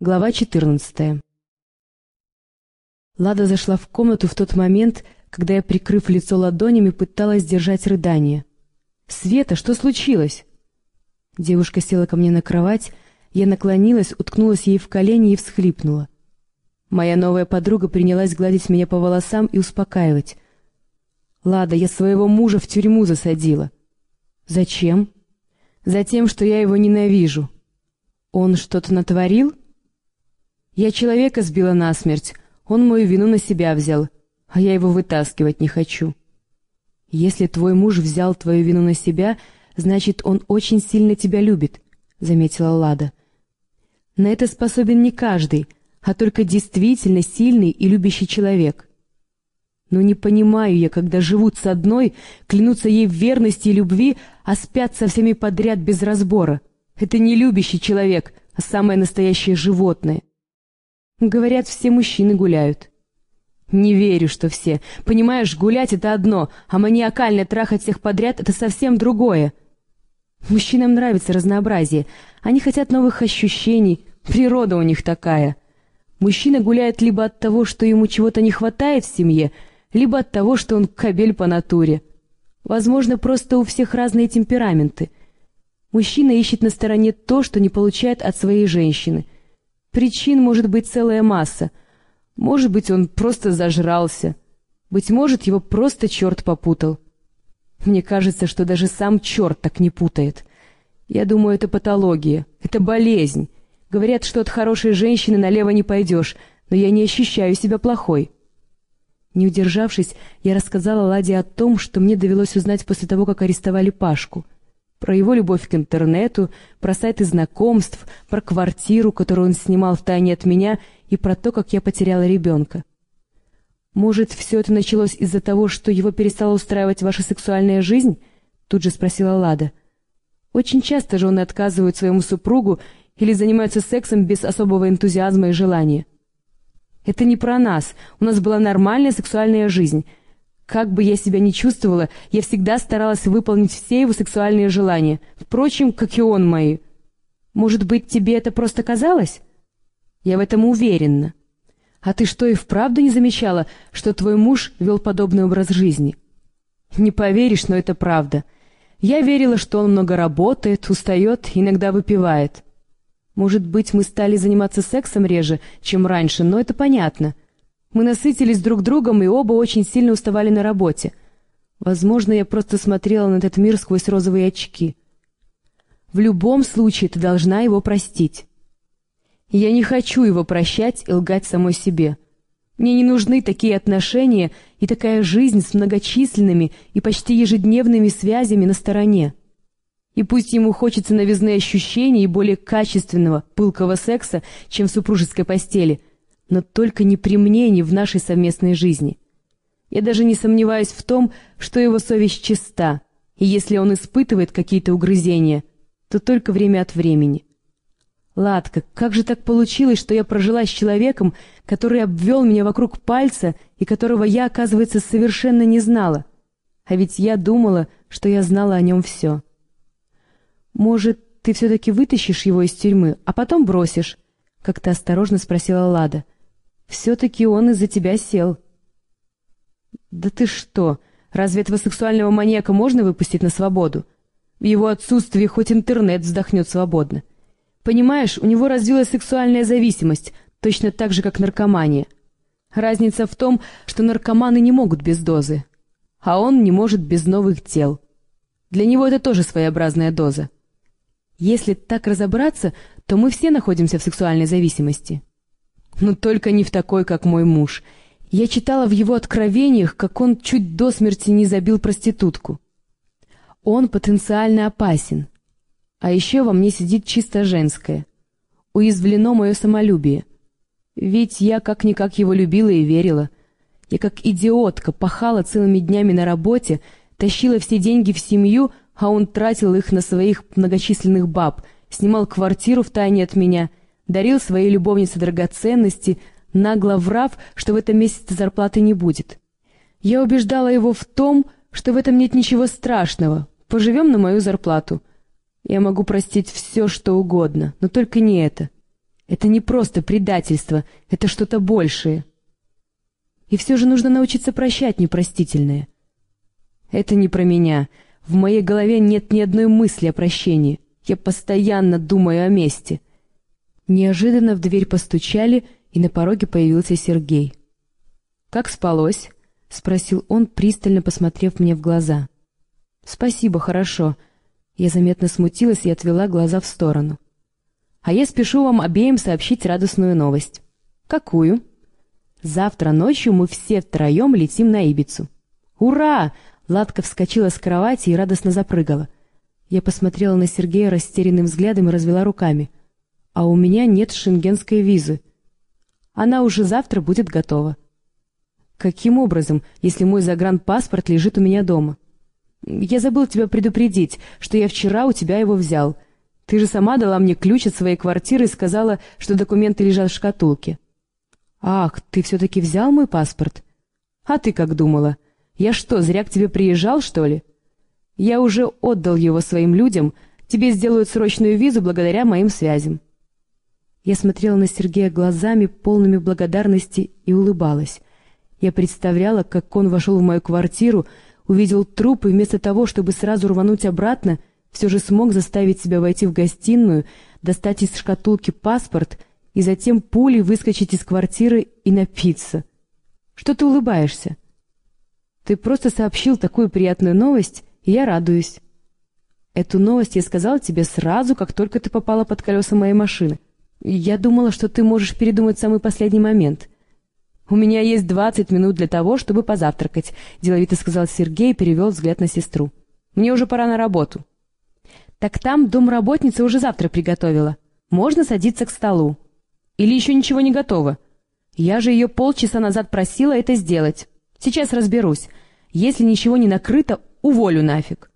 Глава 14. Лада зашла в комнату в тот момент, когда я, прикрыв лицо ладонями, пыталась держать рыдание. «Света, что случилось?» Девушка села ко мне на кровать, я наклонилась, уткнулась ей в колени и всхлипнула. Моя новая подруга принялась гладить меня по волосам и успокаивать. «Лада, я своего мужа в тюрьму засадила». «Зачем?» «Затем, что я его ненавижу». «Он что-то натворил?» Я человека сбила насмерть, он мою вину на себя взял, а я его вытаскивать не хочу. Если твой муж взял твою вину на себя, значит, он очень сильно тебя любит, — заметила Лада. На это способен не каждый, а только действительно сильный и любящий человек. Но не понимаю я, когда живут с одной, клянутся ей в верности и любви, а спят со всеми подряд без разбора. Это не любящий человек, а самое настоящее животное. Говорят, все мужчины гуляют. Не верю, что все. Понимаешь, гулять — это одно, а маниакально трахать всех подряд — это совсем другое. Мужчинам нравится разнообразие. Они хотят новых ощущений. Природа у них такая. Мужчина гуляет либо от того, что ему чего-то не хватает в семье, либо от того, что он кобель по натуре. Возможно, просто у всех разные темпераменты. Мужчина ищет на стороне то, что не получает от своей женщины — Причин может быть целая масса. Может быть, он просто зажрался. Быть может, его просто черт попутал. Мне кажется, что даже сам черт так не путает. Я думаю, это патология, это болезнь. Говорят, что от хорошей женщины налево не пойдешь, но я не ощущаю себя плохой. Не удержавшись, я рассказала Ладе о том, что мне довелось узнать после того, как арестовали Пашку — про его любовь к интернету, про сайты знакомств, про квартиру, которую он снимал втайне от меня, и про то, как я потеряла ребенка. «Может, все это началось из-за того, что его перестала устраивать ваша сексуальная жизнь?» — тут же спросила Лада. «Очень часто жены отказывают своему супругу или занимаются сексом без особого энтузиазма и желания». «Это не про нас. У нас была нормальная сексуальная жизнь. Как бы я себя ни чувствовала, я всегда старалась выполнить все его сексуальные желания, впрочем, как и он мои. Может быть, тебе это просто казалось? Я в этом уверена. А ты что, и вправду не замечала, что твой муж вел подобный образ жизни? Не поверишь, но это правда. Я верила, что он много работает, устает, иногда выпивает. Может быть, мы стали заниматься сексом реже, чем раньше, но это понятно — мы насытились друг другом и оба очень сильно уставали на работе. Возможно, я просто смотрела на этот мир сквозь розовые очки. В любом случае ты должна его простить. Я не хочу его прощать и лгать самой себе. Мне не нужны такие отношения и такая жизнь с многочисленными и почти ежедневными связями на стороне. И пусть ему хочется новизны ощущений и более качественного, пылкого секса, чем в супружеской постели — но только не при мне, не в нашей совместной жизни. Я даже не сомневаюсь в том, что его совесть чиста, и если он испытывает какие-то угрызения, то только время от времени. Ладка, как же так получилось, что я прожила с человеком, который обвел меня вокруг пальца и которого я, оказывается, совершенно не знала? А ведь я думала, что я знала о нем все. Может, ты все-таки вытащишь его из тюрьмы, а потом бросишь? — как-то осторожно спросила Лада. — все-таки он из-за тебя сел. Да ты что, разве этого сексуального маньяка можно выпустить на свободу? В его отсутствии хоть интернет вздохнет свободно. Понимаешь, у него развилась сексуальная зависимость, точно так же, как наркомания. Разница в том, что наркоманы не могут без дозы, а он не может без новых тел. Для него это тоже своеобразная доза. Если так разобраться, то мы все находимся в сексуальной зависимости. Но только не в такой, как мой муж. Я читала в его откровениях, как он чуть до смерти не забил проститутку. Он потенциально опасен. А еще во мне сидит чисто женское. Уязвлено мое самолюбие. Ведь я как-никак его любила и верила. Я как идиотка пахала целыми днями на работе, тащила все деньги в семью, а он тратил их на своих многочисленных баб, снимал квартиру в тайне от меня — дарил своей любовнице драгоценности, нагло врав, что в этом месяце зарплаты не будет. Я убеждала его в том, что в этом нет ничего страшного, поживем на мою зарплату. Я могу простить все, что угодно, но только не это. Это не просто предательство, это что-то большее. И все же нужно научиться прощать непростительное. Это не про меня. В моей голове нет ни одной мысли о прощении. Я постоянно думаю о мести. Неожиданно в дверь постучали, и на пороге появился Сергей. «Как спалось?» — спросил он, пристально посмотрев мне в глаза. «Спасибо, хорошо». Я заметно смутилась и отвела глаза в сторону. «А я спешу вам обеим сообщить радостную новость». «Какую?» «Завтра ночью мы все втроем летим на Ибицу». «Ура!» — Ладка вскочила с кровати и радостно запрыгала. Я посмотрела на Сергея растерянным взглядом и развела руками. «А у меня нет шенгенской визы. Она уже завтра будет готова». «Каким образом, если мой загранпаспорт лежит у меня дома?» «Я забыл тебя предупредить, что я вчера у тебя его взял. Ты же сама дала мне ключ от своей квартиры и сказала, что документы лежат в шкатулке». «Ах, ты все-таки взял мой паспорт?» «А ты как думала? Я что, зря к тебе приезжал, что ли?» «Я уже отдал его своим людям, тебе сделают срочную визу благодаря моим связям». Я смотрела на Сергея глазами, полными благодарности, и улыбалась. Я представляла, как он вошел в мою квартиру, увидел труп и вместо того, чтобы сразу рвануть обратно, все же смог заставить себя войти в гостиную, достать из шкатулки паспорт и затем пулей выскочить из квартиры и напиться. Что ты улыбаешься? Ты просто сообщил такую приятную новость, и я радуюсь. Эту новость я сказала тебе сразу, как только ты попала под колеса моей машины. Я думала, что ты можешь передумать в самый последний момент — «У меня есть двадцать минут для того, чтобы позавтракать», — деловито сказал Сергей и перевел взгляд на сестру. «Мне уже пора на работу». «Так там домработница уже завтра приготовила. Можно садиться к столу». «Или еще ничего не готово?» «Я же ее полчаса назад просила это сделать. Сейчас разберусь. Если ничего не накрыто, уволю нафиг».